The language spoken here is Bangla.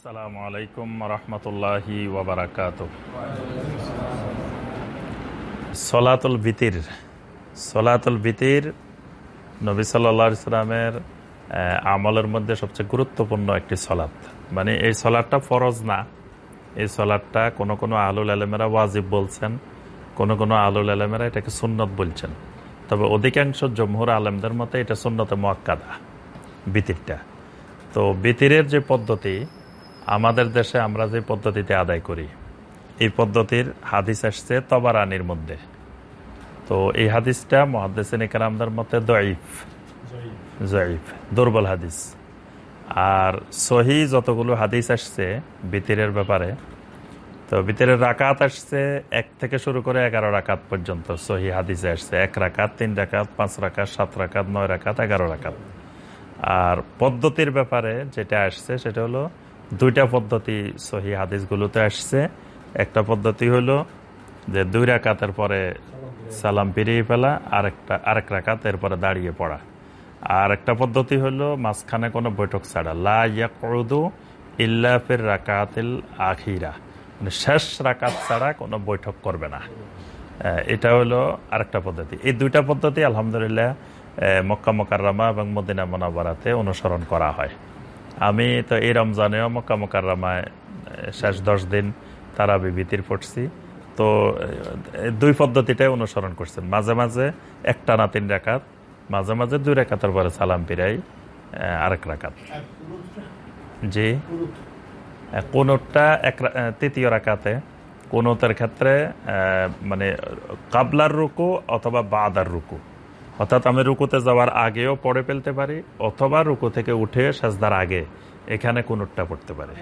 আসসালামু আলাইকুম রহমতুল্লাহি ওবরাকাত সলাতুল বিতির সলাতুল বিতির নবী সাল্লা ইসলামের আমলের মধ্যে সবচেয়ে গুরুত্বপূর্ণ একটি সলাৎ। মানে এই সলাটটা ফরজ না। এই সলাটটা কোনো কোনো আলুল আলমেরা ওয়াজিব বলছেন, কোনো কোনো আলুল আলমেরা এটাকে সুন্নত বলছেন। তবে অধিকাংশ জমহুর আলমদের মতে এটা সুন্নত মোয়াক্কাদা, বিতিরটা। তো বিতিরের যে পদ্ধতি আমাদের দেশে আমরা যে পদ্ধতিতে আদায় করি, এই পদ্ধতির হাদিস আসছে তবারানির মধ্যে। তো এই হাদিসটা মহাদ্দেসিন ইকরামদের মতে দইফ জয়ীফ দুর্বল হাদিস। আর সহি যতগুলো হাদিস আসছে বিতিরের ব্যাপারে, তো বিতিরের রাকাত আসছে এক থেকে শুরু করে এগারো রাকাত পর্যন্ত। সহি হাদিসে আসছে এক রাকাত, তিন রাকাত, পাঁচ রাকাত, সাত রাকাত, নয় রাকাত, এগারো রাকাত। আর পদ্ধতির ব্যাপারে যেটা আসছে সেটা হলো দুইটা পদ্ধতি সহি হাদিসগুলোতে আসছে। একটা পদ্ধতি হলো যে দুই রাকাতের পরে সালাম ফিরিয়ে ফেলা, আরেকটা আরেক রাকাত এরপরে দাঁড়িয়ে পড়া। আর একটা পদ্ধতি হলো মাঝখানে কোনো বৈঠক ছাড়া, লা ইয়াকুদু ইল্লা ফির রাকাতিল আখিরা। মানে শেষ রাকাত ছাড়া কোনো বৈঠক করবে না। এটা হলো আরেকটা পদ্ধতি। এই দুইটা পদ্ধতি আলহামদুলিল্লাহ মক্কা মকাররামা এবং মদিনা মোনাবারাতে অনুসরণ করা হয়। আমি তো এই রমজানেও মক্কা মকাররামায় শেষ দশ দিন তারা বিভীতির পড়ছি। তো দুই পদ্ধতিটাই অনুসরণ করছেন। মাঝে মাঝে একটা না তিন রাকাত মাঝে মাঝে দুই রাকাতের পরে সালাম পিরাই আরেক রাকাত জি। কোনটা এক তৃতীয় রাকাতে কোনটার ক্ষেত্রে মানে কাবলার রুকু অথবা বাদার রুকু। অর্থাৎ আমি রুকুতে যাওয়ার আগেও পড়ে ফেলতে পারি, অথবা রুকু থেকে উঠে সাজদার আগে, এখানে কোনটা পড়তে পারে?